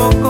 poco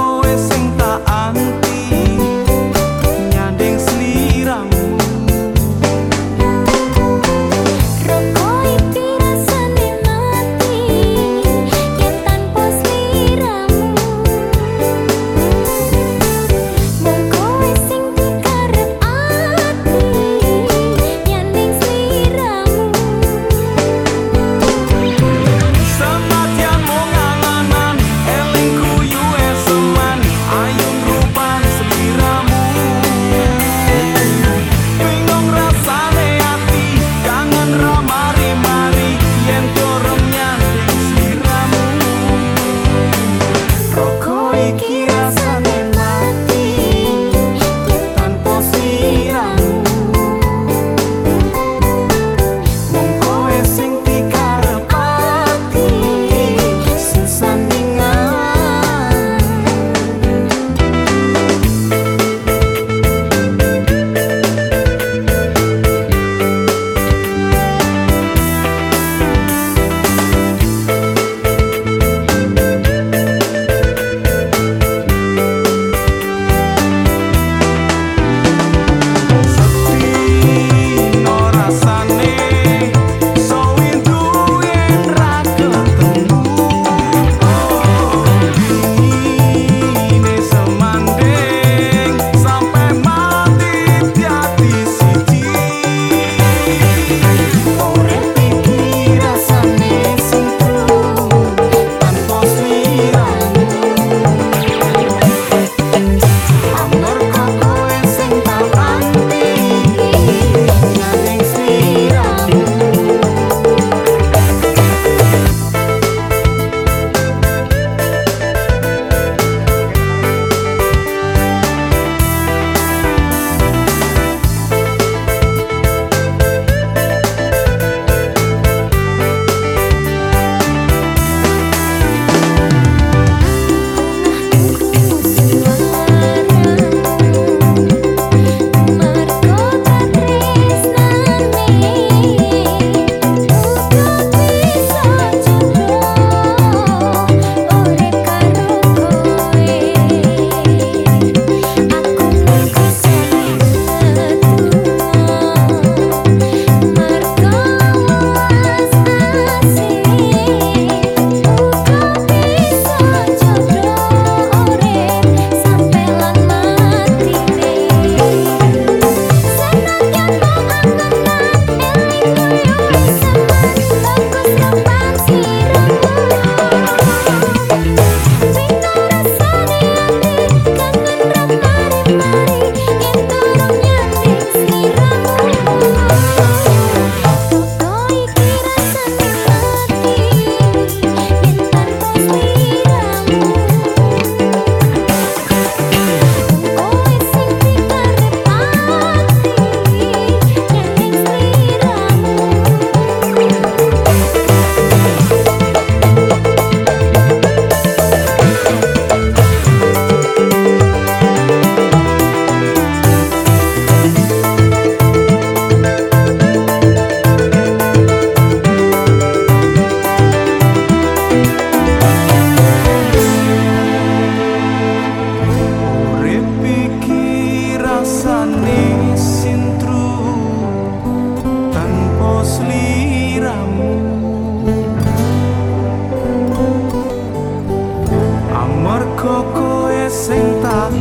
acrescentar.